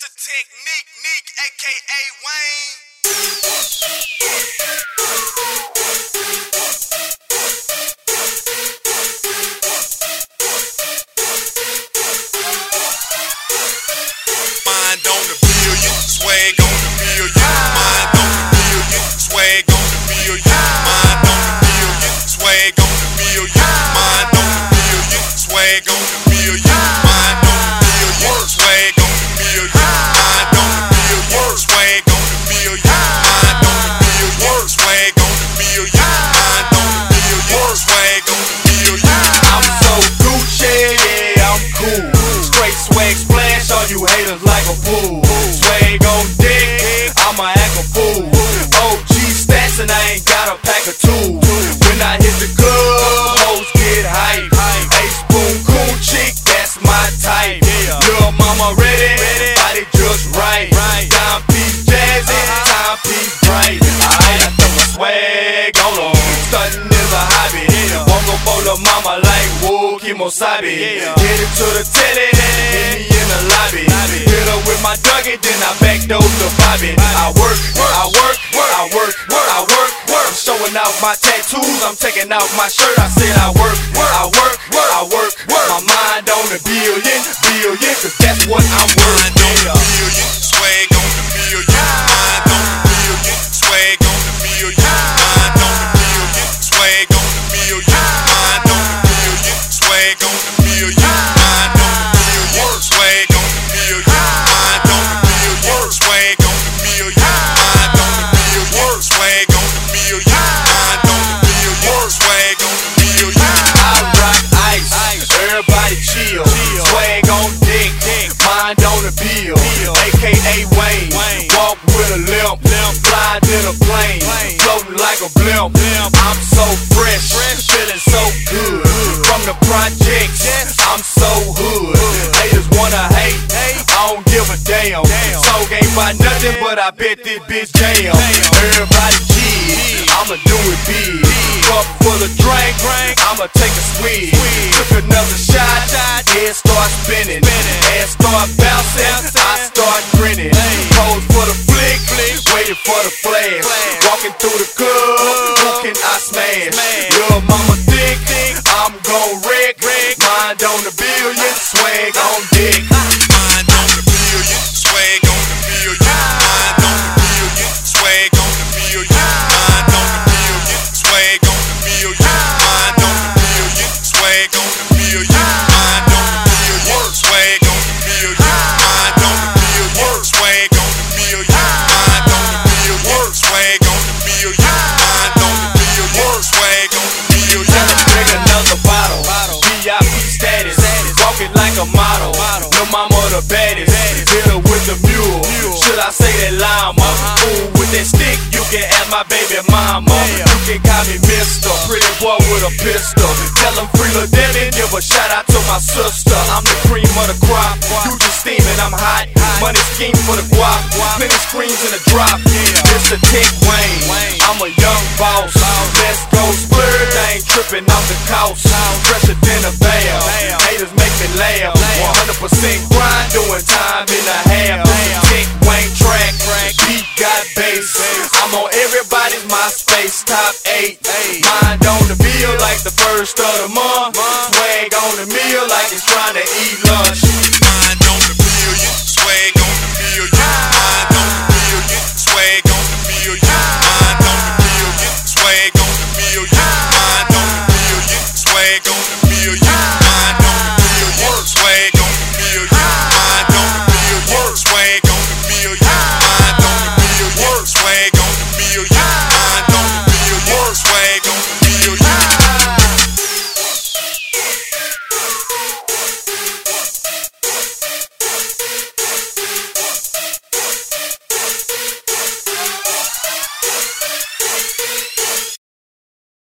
the technique, Nick, aka Wayne. Mind on the billion, swag on the billion. Mind on the billion, swag on the billion. Mind on the billion, swag on the billion. Mind on the billion, swag on the. Swag splash, all you haters like a fool. Swag on dick, I'ma act a fool. OG stats and I ain't got a pack of tools. When I hit the club, woo Kimosabi. Get it to the telly, meet me in the lobby. Hit her with my duggy, then I backdoor the Bobby. I work, I work, I work, I work, work. I'm showing off my tattoos, I'm taking off my shirt. I said I work, I work, I work, My mind on the billion, billion, cause that's what I'm worth. Mind on the billion, swag on the billion. Mind on the billion, swag on the billion. Wayne, walk with a limp, fly in a plane, floating like a blimp. I'm so fresh, feeling so good. From the projects, I'm so hood. Haters wanna hate, I don't give a damn. Song ain't by nothing, but I bet this bitch jam. Everybody kid, I'ma do it big. Cup full of drink, I'ma take a swig. Took another shot, head start spinning, ass start bouncing, I start the flash. Walking through the club, who can I smash? Little mama thick, I'm gon' wreck. Mind on the billion, swag on dick. Walking like a model. No mama the baddest. Hit her with the mule. Should I say that llama? Ooh, with that stick, you can ask my baby mama. You can call me Mister. Pretty boy with a pistol. Tell him free Lil Debbie. Give a shout out to my sister. I'm the cream of the crop. You just steaming, I'm hot. Money scheme for the guap. Plenty screens in the drop. It's a Tek Wayne. I'm a young boss. Let's go tripping off the coast. Fresher than a bell. Haters make me laugh. 100% grind, doing time in a half. Tick wank track, beat got bass. I'm on everybody's MySpace top eight. Mind on the bill like the first of the month. Swag on the meal like it's trying to eat lunch.